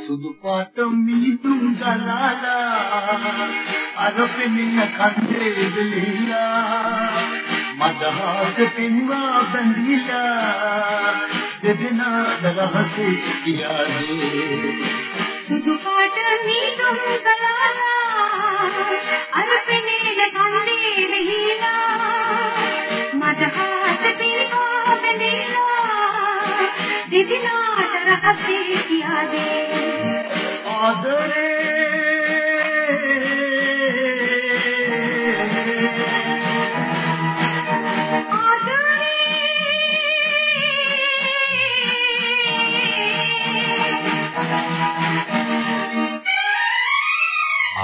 සුදු පාට මිදුම් ගලාලා අරපෙමින කන්දේ දෙලිලා මදහාස පින්වා බැඳිලා දෙදෙනා දරහසේ කියාදේ සුදු පාට මිදුම් ගලාලා අරපෙමින කන්දේ දෙලිලා මදහාස පින්වා බැඳිලා දෙදෙනාට රහසේ කියාදේ ආදරේ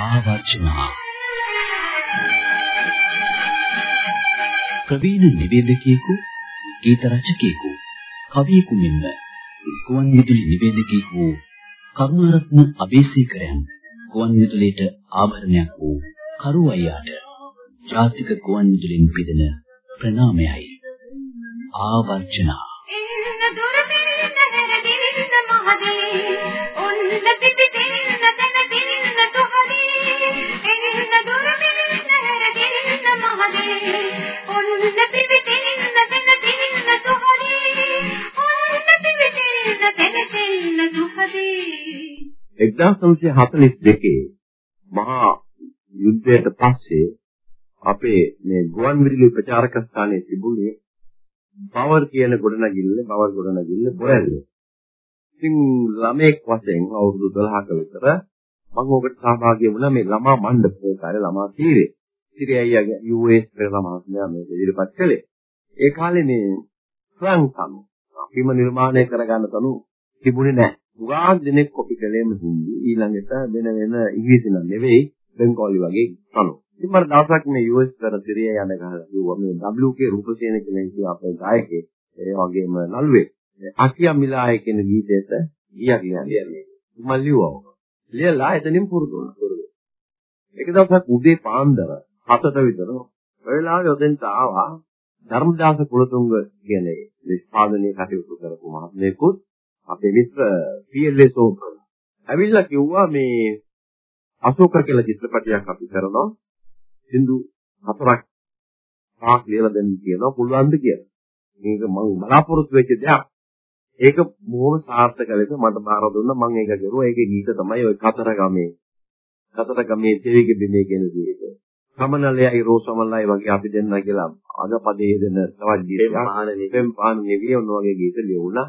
ආවර්ජනා. ප්‍රවීණ නිවේදකයෙකු ගීත රචකයෙකු කවියෙකු මෙන්ම ගුවන් විදුලි නිවේදකයෙකු වූ කරුණාරත්න අබේසේකරයන් ගුවන් විදුලියට ආභරණයක් වූ කරු අයියාට ජාතික ගුවන් විදුලියෙන් පිදෙන ප්‍රණාමයයි. ආවර්ජනා. එන්න දුර දෙන්න හැරගෙන මහදේ. ඔන්න පිටි දෙන්න තන දෙන්න තොහරේ එන්න දුර දෙන්න හැරගෙන මහදේ. 1942 මහා යුද්ධයට පස්සේ අපේ මේ ගුවන් විදුලි ප්‍රචාරක ස්ථානයේ තිබුණේ පවර් කියන ගොඩනැගිල්ල පවර් ගොඩනැගිල්ල බොරැල්ල. ඉතින් ළමෙක් වශයෙන් අවුරුදු 12ක විතර මම ඔකට සහභාගී වුණා මේ ළමා මණ්ඩපයේ කාර්ය ළමා තීරේ. ඉතින් අයියාගේ US පෙරළමා මේ ඉදිරිපත් කළේ. ඒ කාලේ මේ ෆ්‍රැන්ක් තනු අපිම නිර්මාණය කරගන්න තනු තිබුණේ නැහැ. ගොඩාක් දෙනෙක් කොපි කළේම හින්දි ඊළඟට වෙන වෙන ඉංග්‍රීසි නම් නෙවෙයි බෙන්ගෝලි වගේ තනු. ඉතින් මම දවසක් මේ US කර තිරිය යන ගහලා කිව්වා මේ WK රූපසේන කියන කිය අපේ ගායකයෙක් ඒ වගේම නළුවෙක් අකියා මිලාය කියන ගීතයට ගියා කියන්නේ. මම ලියුවා. ලියලා එතනින් පුරුදු වුණා පුරුදු. එක දවසක් උදේ පාන්දර 7ට විතර ඔය වෙලාවේ ඔතෙන්ට ආවා ධර්මදාස කුලතුංග කියන නිෂ්පාදනයේ කටයුතු කරපු මහත්මයෙකුත් අපේ මිත්‍ර පීඑල්එස් ඕකර. ඇවිල්ලා කිව්වා මේ අශෝක කියලා චිත්‍රපටයක් අපි කරනවා. සින්දු හතරක් පහක් ලියලා දෙන්න කියනවා පුළුවන්ද කියලා. මේක මම බලාපොරොත්තු වෙච්ච දෙයක්. ඒක බොහොම සාර්ථක ලෙස මට බාර දුන්නා මම ඒක කරුවා. ඒකේ ගීත තමයි ওই කතර ගමේ. කතර ගමේ දෙවිගේ බිමේ කියන ගීත. සමනලයයි රෝසමලයි වගේ අපි දෙන්න කියලා අගපදයේ දෙන තවත් ගීතයක්. පෙම් පානනේ විය ඔන්න වගේ ගීත ලියුණා.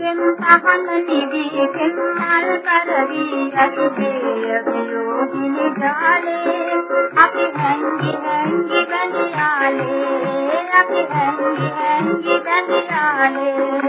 ඒක පහන නිදි කෙන්නල් කරවි අතිදේ වියෝගිනි ජාලේ අපි හැංගි හැංගි ගනියාලේ අපි හැංගි හැංගි ගනියාලේ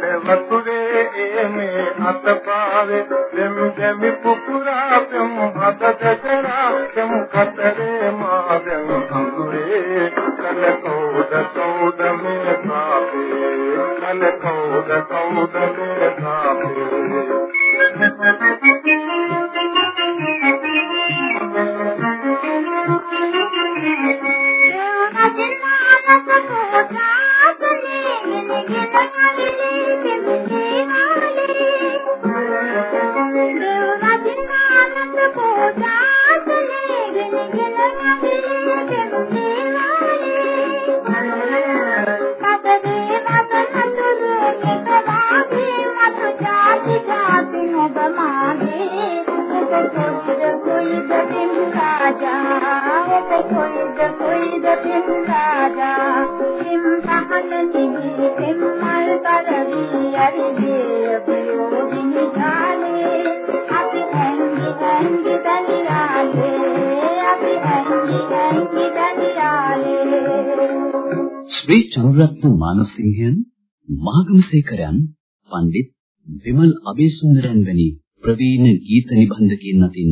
پڪراءُ ڀتا چم کتري مان دري ڪلڪو ڊتو ڊي ڀاپي ڪل ٿو ڊتو ڊي ڀاپي ශ්‍රී චනුරත්න මානසිංහයන් මහගමසේකරයන් පණ්ඩිත් විමල් අබේසුන්දරයන් වැනි ප්‍රවීණ ගීත නිබන්ධකයන් අතින්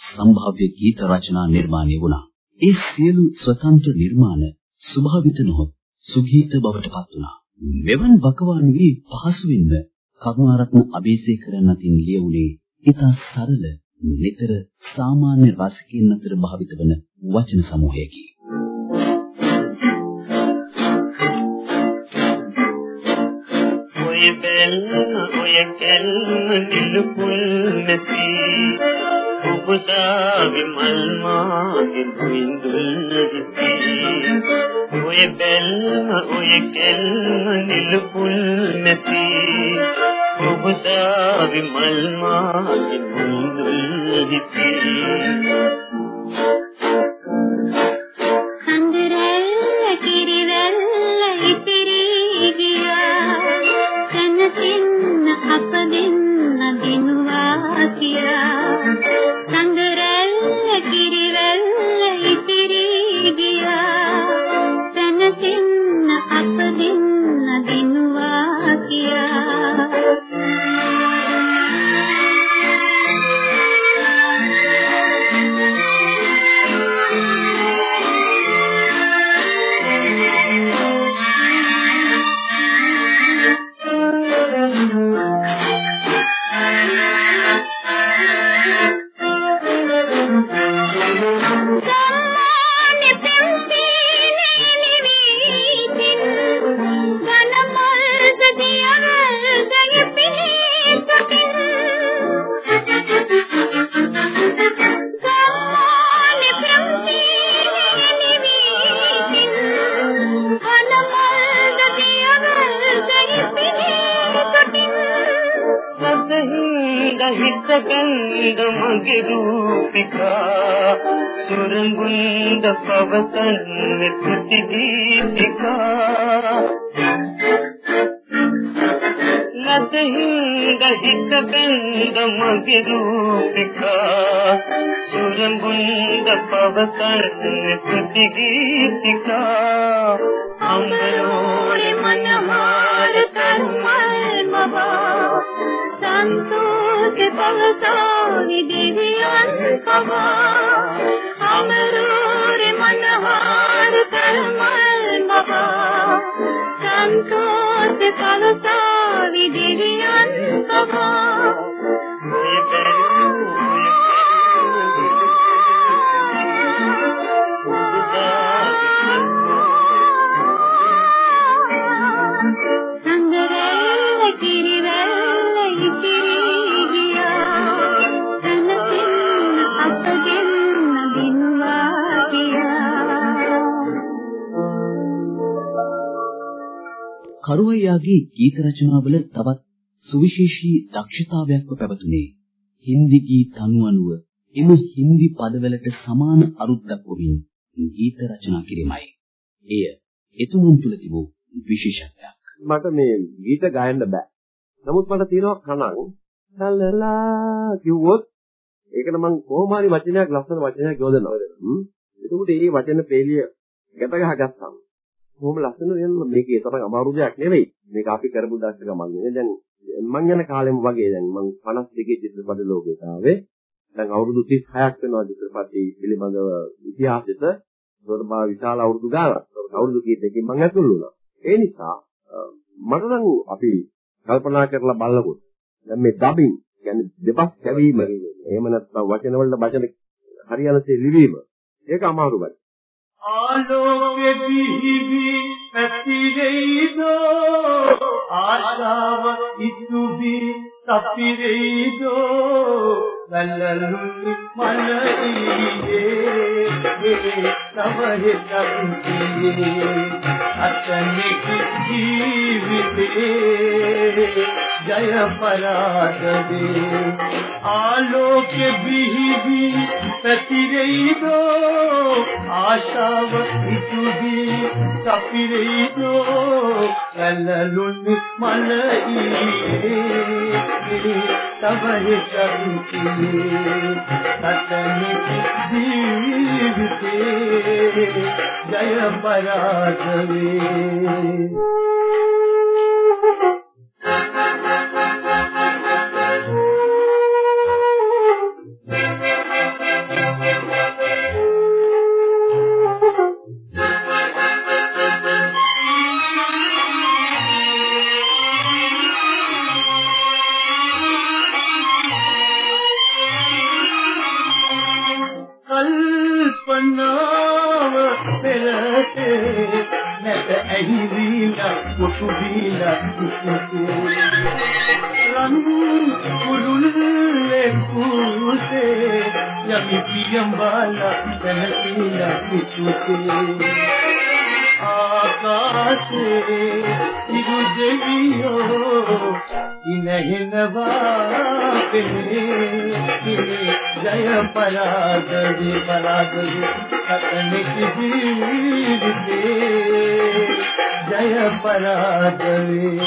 සම්භාව්‍ය ගීත රචනා නිර්මාණය වුණා. ඒ සියලු ස්වතන්ත්‍ර නිර්මාණ ස්වභාවිත නොහොත් සුගීත බවට පත් වුණා. මෙවන් වකවානුවේ පහසුවෙන්ම කරුණාරත්න අබේසේකරන් අතින් ලියුනේ ඉතා සරල නිතර සාමාන්‍ය රසිකයන් අතර භාවිත වන වචන සමූහයකි. ඔය බැල්ම ඔය කැල්ම නිලුපුල් නැති ඔබදාගේ මල් මාගේ බින්දුල් නැති ඔය බැල්ම ඔය කැල්ම නිලුපුල් නැති. ඔබදාගේ මල් මාගේ බින්දුල් නැති ගෙරූපිකා සුරඹුන්ද පව කරන ප්‍රතිගීතිකා අම්බලෝලි මනමාර තන්මල් මවා සන්තෝකේ පවසානි දෙවියන් පවා අමරෝලි මනමාර තන්මල් මවා සන්තෝකේ පවසානි දෙවියන් පවා කරුවයියාගේ ගීත රචනාවල තවත් සුවිශේෂී දක්ෂතාවයක්ව පැවතුනේ හින්දි ගීත අනුව එම හින්දි පදවලට සමාන අරුත් දක්වමින් ගීත රචනා කිරීමයි. එය එතුමුන් තුල තිබූ විශේෂත්වයක්. මට මේ ගීත ගයන්න බෑ. නමුත් මට තියෙනවා කනක්. ලලලා කිව්වොත් ඒකට මම කොහොම හරි වචනයක් ලස්සන වචනයක් යොදනවා. හ්ම්. එතකොට මේ වචන පේලිය ගැට ගහගත්තාම කොහොම ලස්සන වෙනවද මේකේ තරම් අමාරු දෙයක් නෙවෙයි මේක අපි කරපු දක්ෂ ගමන් නේ දැන් මං යන කාලෙම වගේ දැන් මං 52 චිත්‍රපට ලෝකයට ආවේ. දැන් අවුරුදු 36ක් වෙනවා චිත්‍රපටි පිළිබඳව ඉතිහාසෙට. ඒකට මා විශාල අවුරුදු ගානක්. අවුරුදු කීපයකින් මං ඇතුල් වුණා. ඒ නිසා මට නම් අපි කල්පනා කරලා බලනකොට දැන් මේ ඩබින් කියන්නේ දෙපස් කැවීම එහෙම නැත්නම් වචන වලට වචන හරියනසේ ලිවීම ඒක අමාරු වැඩක්. ආලෝකෙ පිහිවි පැතිරෙයිදෝ ආශාව ඉතුදි සපිරේදෝ වැල්ලලු මනීයේ මේ නමහෙ සම්පියේ අත්නෙකි ජීවිතේ जय पराशरी आलोक बिहि बि प्रतिरेदो आशाव हिचुदी तपिरेदो कललुन मनई तब हे कविते सतनि जीविते। जय पराशरी Thank you. ಜಯ ಪರಾಗರಿ ಪರಾಗರಿ ಕಥನಿಕೆ ಜಯ ಪರಾಗರಿ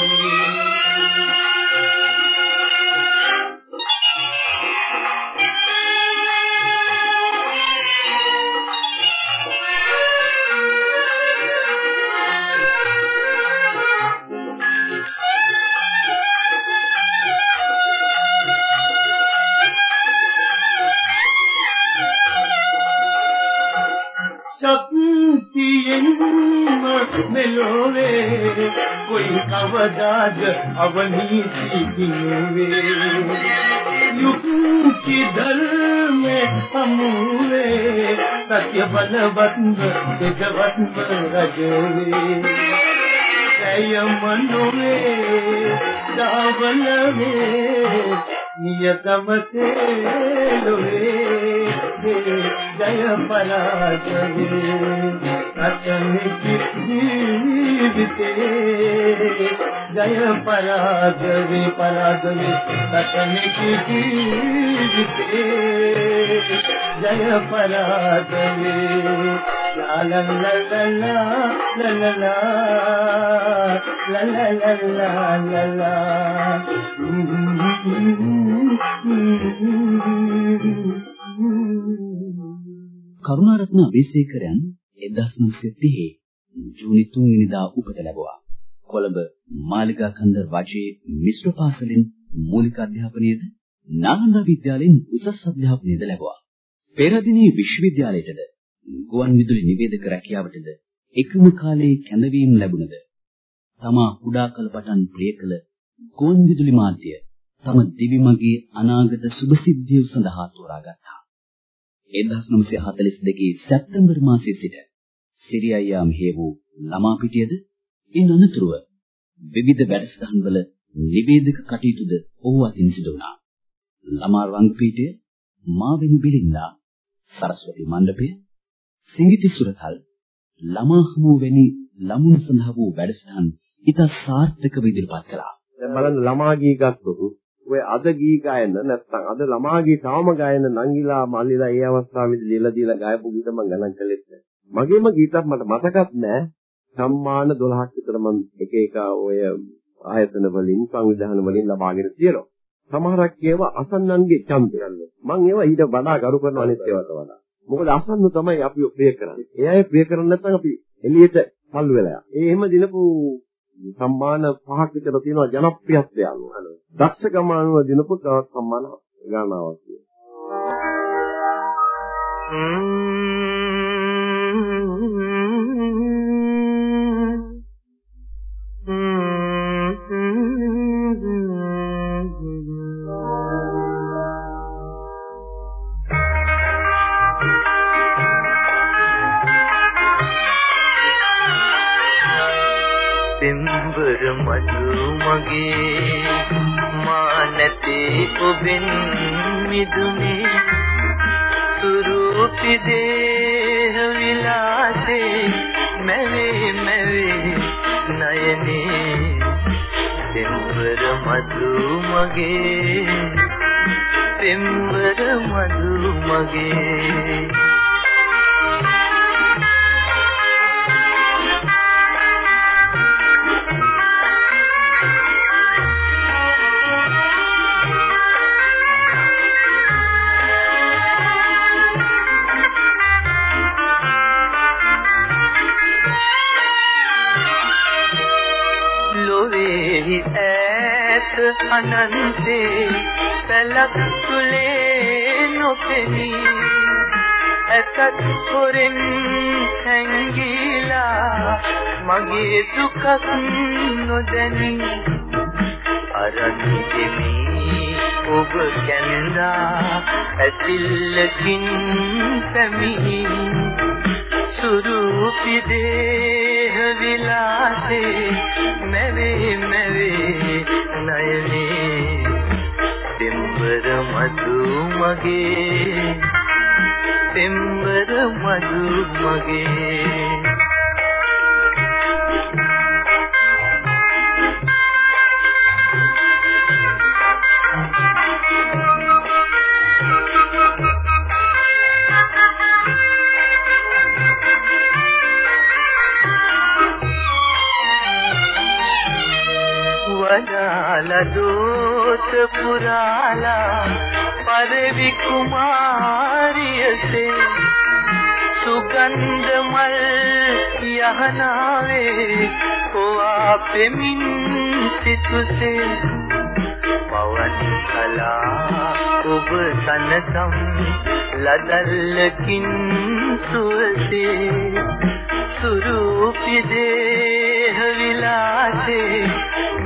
કોઈ કવદાજ અવનીતિ કિનુવે યુગ કે ધર્મે અમૂલે સત્ય બલવંત જગવંત રજવે જય મનોવે દાવલવે નિયતમતે લોવે જય પરાજવે ජය පරාජවේ අතනෙක ජීවිතේ ජය පරාජවේ පරාජවේ අතනෙක ජීවිතේ ජය පරාජවේ ලා ලා ලා ලා ලා ලා ලා ලා ලා කරුණාරත්න අබේසේකරයන් 1930 ජූනි 3 වෙනිදා උපත ලැබුවා. කොළඹ මාලිගා කන්දර් වජේ මිශ්‍ර පාසලෙන් මූලික අධ්‍යාපනයේද නාලන්දා විද්‍යාලයෙන් උසස් අධ්‍යාපනයද ලැබුවා. පෙරදිනේ විශ්වවිද්‍යාලයටද ගුවන් විදුලි නිවේදක රැකියාවටද එකම කාලයේ කැඳවීම ලැබුණද තමා කුඩා කල පටන් ප්‍රිය කළ ගුවන් විදුලි මාධ්‍ය තම දිවිමගේ අනාගත සුභසිද්ධිය සඳහා තෝරාගත්තා. 1942 සැප්තැම්බර් මාසයේ සිට සිරියයියා මෙහෙ වූ ළමා පිටියද ඉන් අනතුරුව විවිධ වැඩසටහන්වල නිවේදක කටයුතුද ඔහු අතින් සිදු වුණා. ළමා රංගපීඨය මාවෙනි බිලින්දා සරස්වති මණ්ඩපය සිංගිති සුරතල් ළමා හමුව වැනි ළමුන් සඳහා වූ වැඩසටහන් ඉතා සාර්ථකව ඉදිරිපත් කළා. දැන් බලන්න ළමා ගී ගත්තොත් ඔය අද ගී ගායන නැත්නම් අද ළමා ගී තාම ගායන නංගිලා මල්ලිලා ඒ අවස්ථාවේදී ලියලා දීලා ගායපු ගීත මම ගණන් කළෙත් නැහැ. මගේම ගීතක් මට මතකත් නැහැ. සම්මාන 12ක් විතර මම එක එක ඔය ආයතන වලින් සංවිධාන වලින් ලබාගෙන තියෙනවා. සමහරක් ඒවා අසන්නන්ගේ ඡන්දය. මම ඒවා ඊට වඩා ගරු කරන අනිත් ඒවාට වඩා. මොකද අසන්න තමයි අපි ප්‍රිය කරන්නේ. ඒ අය ප්‍රිය කරන්නේ නැත්නම් අපි එළියට පල්ලු වෙලා. ඒ එහෙම දිනපු සම්මාන පහක් විතර තියෙනවා ජනප්‍රියත්වය අනුව. දක්ෂකම අනුව දිනපු තවත් සම්මාන ගණනාවක් තියෙනවා. Hmm. දුරු මගේ මා නැති ඔබෙන් මිදුනේ සුරූපි දේහ විලාසේ මැවේ මැවේ නයනේ දෙම්වර මතු මගේ දෙම්වර මතු මගේ ලොවේහි ඈත අනන්තේ පැලක් තුලේ නොපෙනී. ඇතත් හොරෙන් හැංගිලා මගේ දුකක් නොදැනී. අරන් දෙමි ඔබ කැඳා ඇතිල්ලකින් පැමිණි. සුරූපි දේහ විලාසේ මැවේ මැවේ නයනේ පෙම්බර මధు මගේ පෙම්බර මధు මගේ වදාලා දෝත පුරාලා පරවි කුමාරියසේ සුගන්ධ මල් යහනාවේ ඔවා පෙමින් සිතුසේ පවන් කලා ඔබ සනසම් ලදල්ලකින් සුවසේ සුරූපි දේහ විලාසේ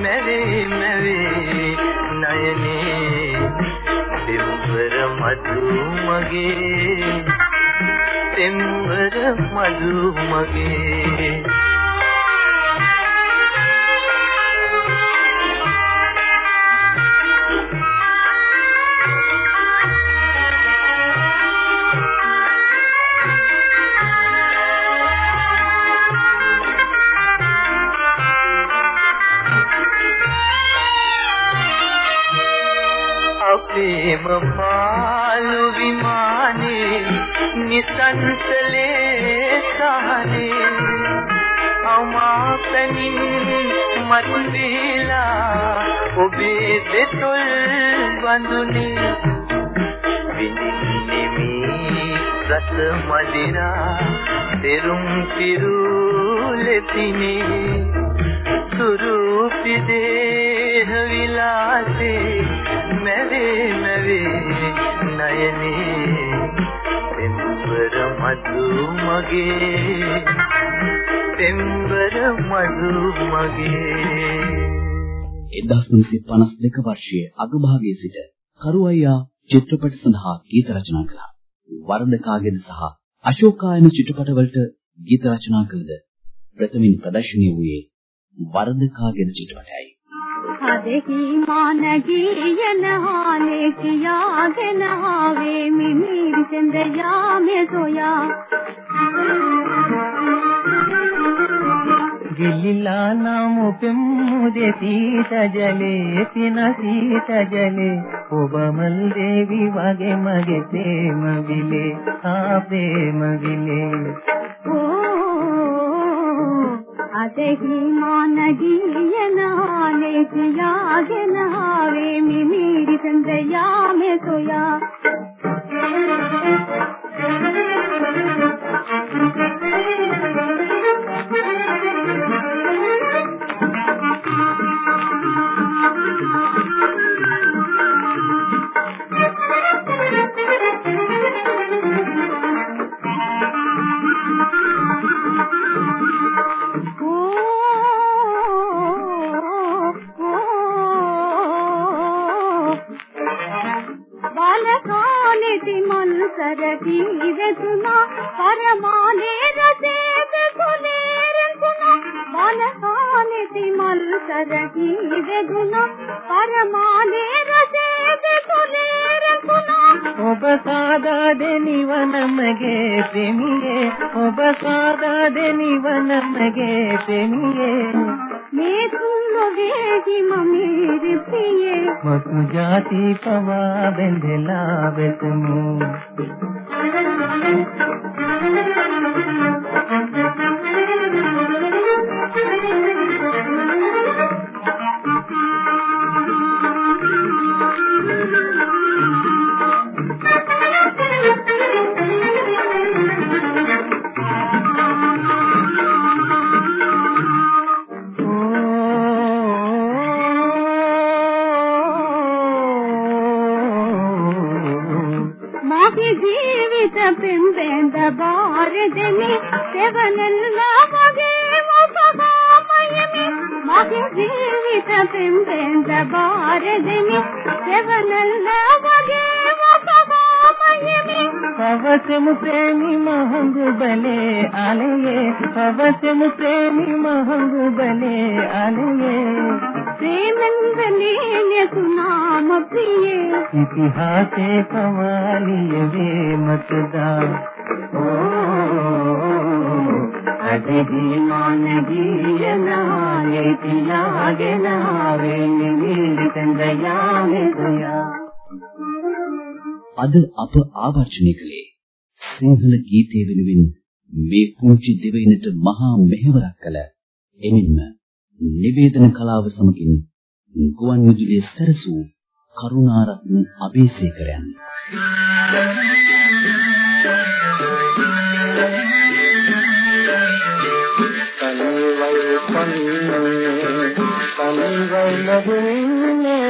මැවේ මැවේ නයනේ. පෙම්වර මధు මගේ පෙම්වර මధు මගේ. ඔබේ දෙතොල් බඳුනේ. විඳින්නෙමි රස මදිරා තෙරුම් පිරුලෙතිනේ සුරූපි දේහ විලාසේ මැවේ මැවේ නයනේ. පෙම්බර මధు මගේ පෙම්බර මధు මගේ. 1952 වර්ෂයේ අගභාගයේ සිට කරුවයියා චිත්‍රපට සඳහා ගීත රචනා කළා. වරදකාගෙන සහ අශෝකායන චිත්‍රපටවලට ගීත රචනා කළද ප්‍රථමින් ප්‍රදර්ශනය වූයේ වරදකාගෙන චිත්‍රපටයයි. හදෙහි මානගී යන හාලේ කියාගෙන ආවේ මිමිරි සඳ යාමේ සොයා ಗೆಲಿಲಾ ನಾವು ಪೆಮ್ಮುದೆ ಸೀತ ಜಲೆ ತಿನ ಸೀತ ಜಲೆ ಒಬಮಲ್ ದೇವಿ ವಗೆ ಮಗೆ ಪ್ರೇಮ ವಿಲೆ ಆ ಪ್ರೇಮ ವಿಲೆ ಅದಹಿ ಮಾನಗಿಯ ನಹಾನೆ ಜಿಯಾಗೆ ನಹಾವೆ ಮಿಮೀರಿ ಸಂದಯಾ ಮೆ ಸೋಯಾ Thank you. Thank you. ඔබ සාදා දෙනිවන මගේ ප්‍රේමියේ මේ තුන් ලෝකෙහි මමේ ප්‍රියේ මතු ජාති පවා බැඳලා වෙතමු පවසමු ප්‍රේමි මහඟු බලේ අලයේ පවසමු ප්‍රේමි මහඟු බලේ අලයේ ප්‍රේමෙන්දනේ කුනාම ප්‍රියේ ඉතිහාසේ පවාලිය වේමතදා අදදී මානගියනාලේ තියාගෙන ආවේ නිවිලිතඳ යාමේ ගොයා අද අප ආවර්ජනය කළේ සිංහල ගීතය වෙනුවෙන් මේ පුංචි දෙවයිනට මහා මෙහෙවරක් කළ එනින්ම නිවේදන කලාව සමගින් ගුවන් විදුලියේ සැරසූ කරුණාරත්න අබේසේකරයන් තනිවයි පන්නේ තනිවයි ලැබුණේ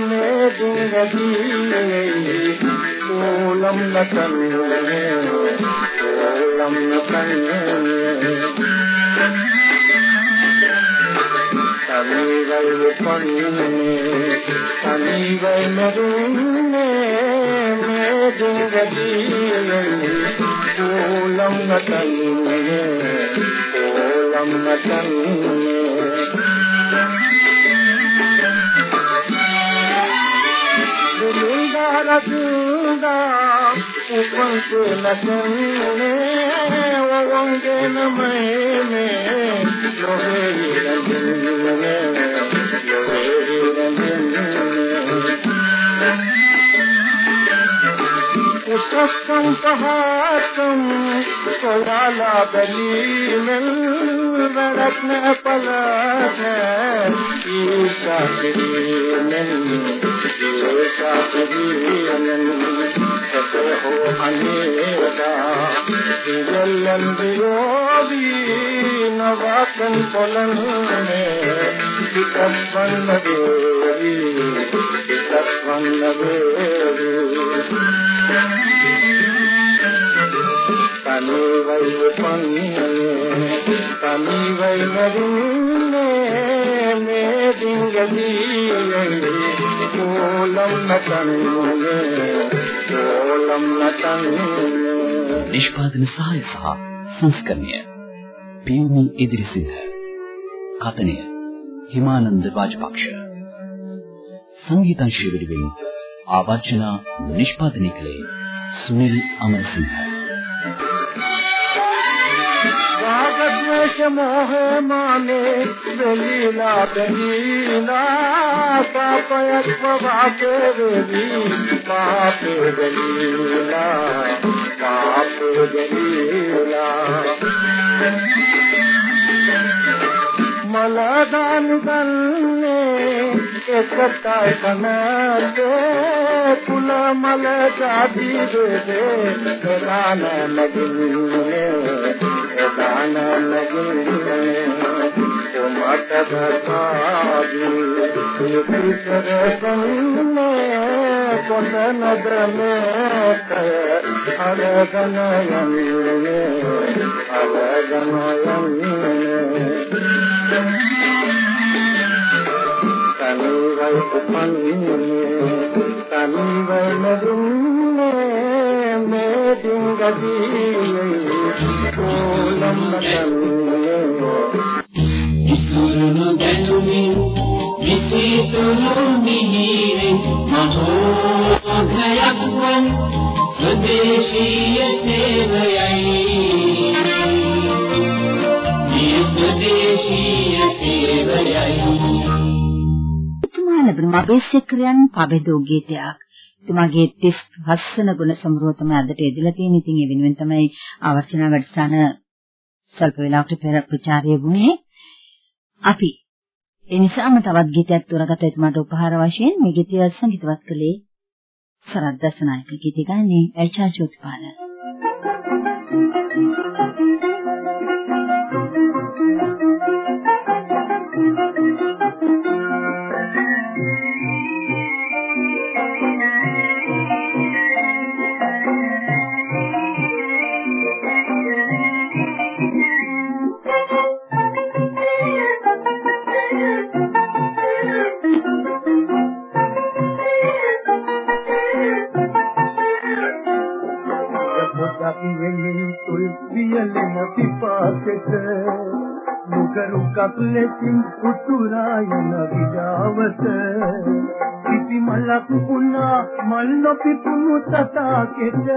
මේ දුඟදී दे धन धोलम न चङे දුලින්දාරතුන්දා උපන්තු නතන්නේ වවංගේ නමේ ලෝහේ රඳින්නේ ලෝහේ රඳින්නේ උසස්සං පහතං සොයාලා බැලීමෙන් රත්න පලක ඊශා පිරිනෙන් ඊශා පිරිනෙන් සතෝ අනේදා දිවලන් දියෝදී නවකන් පොලන්නේ පිටපන්න දේවි පිටපන්න දේවි තනිවයි පන්නේ निष्पादन सहाय सह संस्करणीय पीयूमी इद्री सिंह हिमानंद ಹಿಮಾನಂದ संगीतांशी ಸಂಗೀತ ಶಿಬಿರವಿಂಗ್ ಆವಾಚನ ನಿಷ್ಪಾದನೆ ಕಲೆ रागवेश मोह माने बेलीला बेलीला पापयत्व बापे बेली पाप बेलीला पाप बेलीला मलदान गल्ले एकताय बनते, फुल मल जादी दे दे राना नगुले الڳي الڳ تمي ڀي تمي ڀلي ඉසුරුණු දැනුමින් විචිතුරු මිහිරෙන් මහෝඝයක් වන් ස්වදේශීය සේවයයි මේ ස්වදේශීය සේවයයි තුමා ලැබුණ මබේසෙක්‍රයන් පබෙදෝ ගීතයක් තුමාගේ 35 වන ගුණ සමරුව තමයි අදට එදලා තියෙන. ඉතින් ඒ වෙනුවෙන් තමයි ආවර්තන වැඩසටහන සල්ප වේලාවකට පෙර ප්‍රචාරය වුණේ. අපි ඒ නිසාම තවත් ගීතයක් තෝරගත එතුමාට උපහාර වශයෙන් මේ ගීතය සංගීතවත් කළේ සරත් දසනායක ගීත ගායනයේ ඇචා ජෝතිපාල. පියලෙන පිපාසෙට මුගරු කප්ලෙකින් උතුරා යන විඩාවට ඉති මලක් වුණා මල් නොපිපුණු තතාකෙට.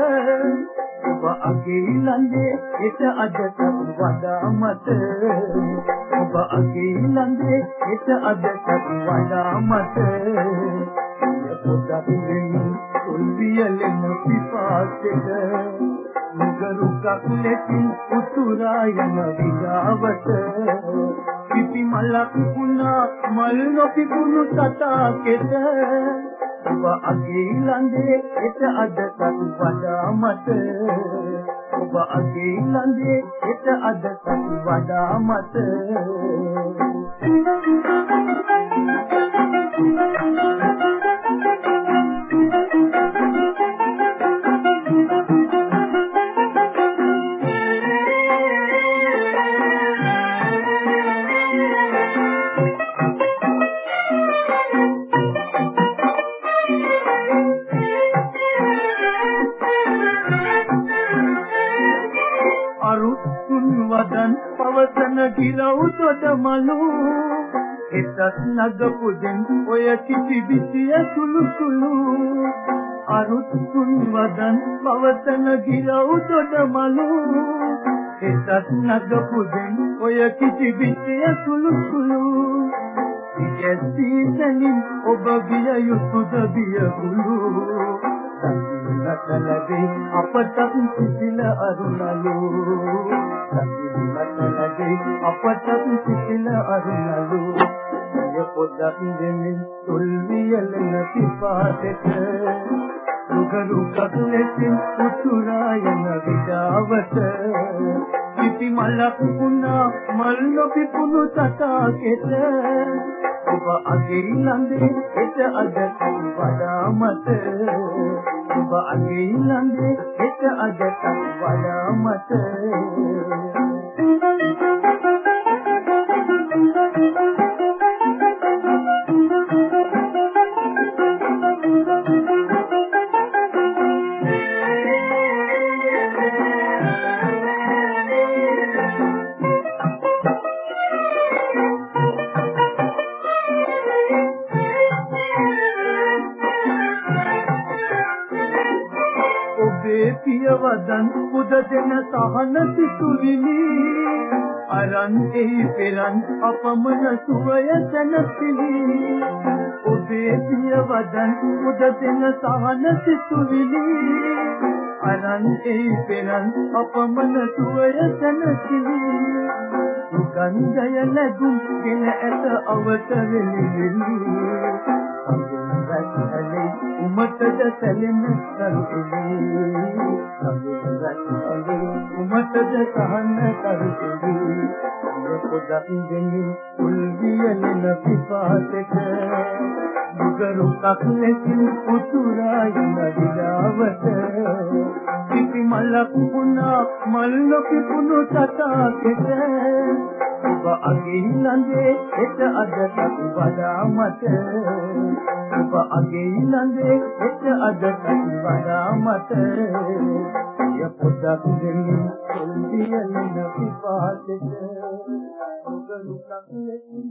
ඔබ අගේ ළඟේ එත අදට වඩා මට ඔබ අගේ ළඟේ එත අදට වඩා මට පොඩක් වෙමින් තුල් පියලෙන පිපාසෙට. මුගරු කප්ලෙකින් උතුරා යන විඩාවට පිපි මලක් වුණා මල් නොපිපුණු තතාකෙට ඔබ අගේ ළඟේ එත අදටත් වඩා මට ඔබ අගේ ළඟේ එත අදටත් වඩා මට අරුත්තුන් පවසන ගිරව් තොටමලු එතත් නගපුදෙන් ඔය කිසි විසිය සුළු සුළු. අරුත්තුන් වදන් පවසන ගිරව් තොටමලු එතත් නගපුදෙන් ඔය කිසි විසිය සුළු සුළු. යැසීසනින් ඔබ ගිය යුතුද බියගුළු සතිලකලදී අපට සිසිල අරුණලු සතිලකලදී අපට සිසිල අරුණලු. ය පොඩක් දෙමින් තුල් වියලන පිපාසෙට රුගරු කකුලෙන් උතුරා යන විඩාවට. කිති මලක් වුණා මල් නොපිපුණු තටාකෙට. ඔබ අගේ ළඟේ එත අදට වඩා මට ඔබ අගේ ළඟේ එත අදට වඩා මට පුද දෙන සහන සිතුවිලි. අරන් එහි පෙරන් අපමණ සුවය සැනසිලි ඔබේ පියවදන් පුද දෙන සහන සිතුවිලි. අරන් එහි පෙරන් අපමණ සුවය සැනසිලි සුගන්ධය ලැබුම් ගෙන ඇත අවතරෙලි රැස්වලේ උමතද සැලෙන කරුලේ රැස්වලේ උමතද සහන කරුලේ පොඩක් දෙමින් උල් වියලෙන පිපාසෙට මුගරු කක්ලෙකින් උතුරා යන දිලාවට. පිපි මලක් වුණා මල් නොපිපුණු තතාකෙට ඔබ අගේ නන්දේ එත අදට වඩා මට ඔබ අගේ නන්දේ එත අදට වඩා මට ය පොඩක් දෙන්න කොල්දියන පිපාසෙට ඔබ නුලක් ලෙසින්